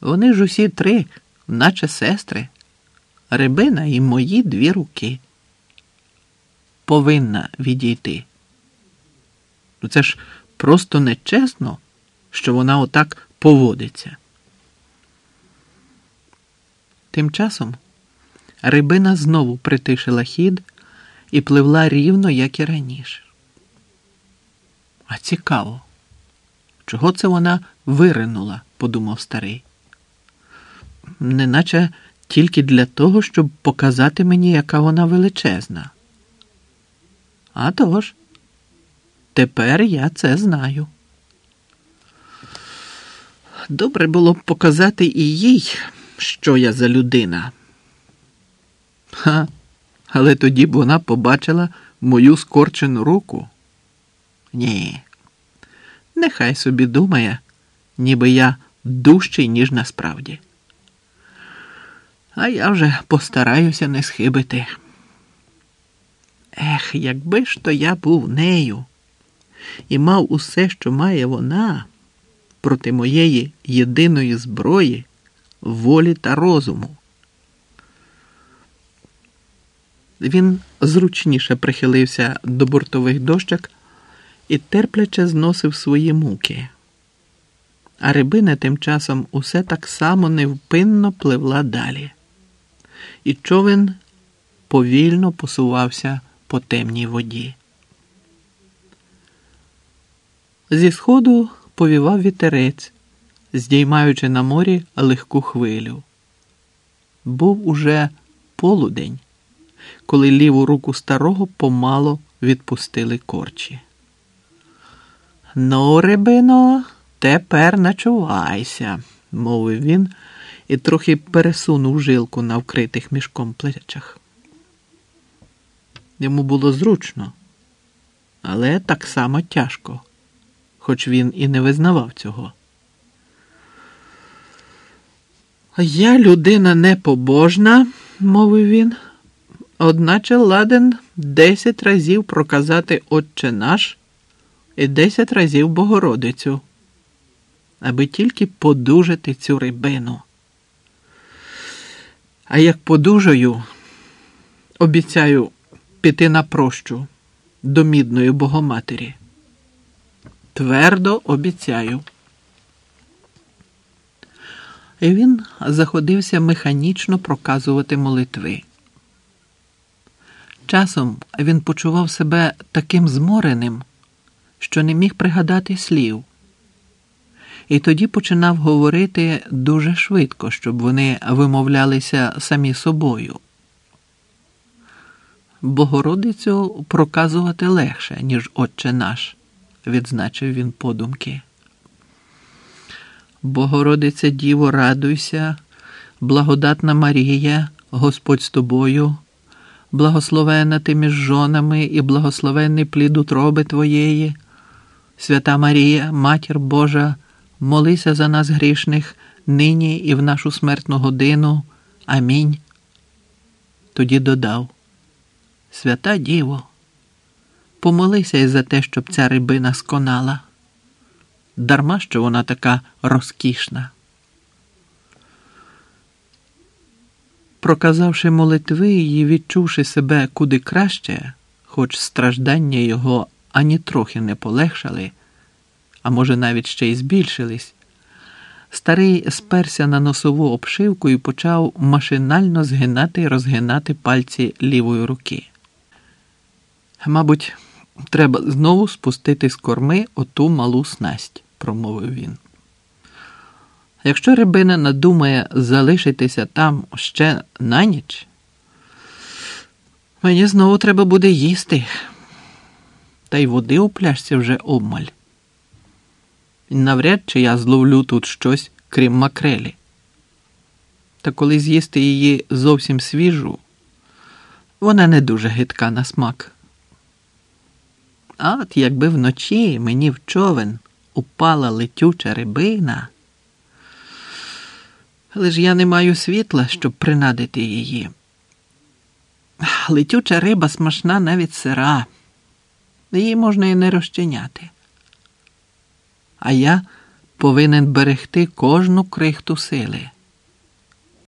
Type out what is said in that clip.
Вони ж усі три, наче сестри, рибина і мої дві руки. Повинна відійти. Ну, Це ж просто нечесно, що вона отак поводиться. Тим часом рибина знову притишила хід і пливла рівно, як і раніше. А цікаво, чого це вона виринула, подумав старий. Неначе тільки для того, щоб показати мені, яка вона величезна. А тож, тепер я це знаю. Добре було б показати і їй, що я за людина. Ха, але тоді б вона побачила мою скорчену руку. Ні, нехай собі думає, ніби я дужчий, ніж насправді. А я вже постараюся не схибити. Ех, якби ж то я був нею і мав усе, що має вона проти моєї єдиної зброї, волі та розуму. Він зручніше прихилився до бортових дощок і терпляче зносив свої муки. А рибина тим часом усе так само невпинно пливла далі, і човен повільно посувався по темній воді. Зі сходу повівав вітерець, здіймаючи на морі легку хвилю. Був уже полудень, коли ліву руку старого помало відпустили корчі. Ну, рибино, тепер начувайся, мовив він і трохи пересунув жилку на вкритих мішком плечах. Йому було зручно, але так само тяжко, хоч він і не визнавав цього. Я людина непобожна, мовив він, одначе ладен десять разів проказати Отче наш і десять разів Богородицю, аби тільки подужати цю рибину. А як подужаю, обіцяю піти на прощу до мідної Богоматері. Твердо обіцяю. І він заходився механічно проказувати молитви. Часом він почував себе таким змореним, що не міг пригадати слів, і тоді починав говорити дуже швидко, щоб вони вимовлялися самі собою. Богородицю проказувати легше, ніж Отче наш, відзначив він подумки. Богородиця Діво, радуйся, благодатна Марія, Господь з тобою, благословена ти між жонами і благословенний плід утроби Твоєї. Свята Марія, Матір Божа, молися за нас грішних, нині і в нашу смертну годину. Амінь. Тоді додав. Свята Діво, помолися й за те, щоб ця рибина сконала. Дарма що вона така розкішна. Проказавши молитви і відчувши себе куди краще, хоч страждання його ані трохи не полегшали, а може навіть ще й збільшились, старий сперся на носову обшивку і почав машинально згинати і розгинати пальці лівої руки. Мабуть, треба знову спустити з корми оту малу снасть, промовив він. Якщо рибина надумає залишитися там ще на ніч, мені знову треба буде їсти, та й води у пляшці вже обмаль. Навряд чи я зловлю тут щось, крім макрелі. Та коли з'їсти її зовсім свіжу, вона не дуже гидка на смак. А от якби вночі мені в човен упала летюча рибина. Але ж я не маю світла, щоб принадити її. Летюча риба смачна навіть сира, її можна і не розчиняти. А я повинен берегти кожну крихту сили.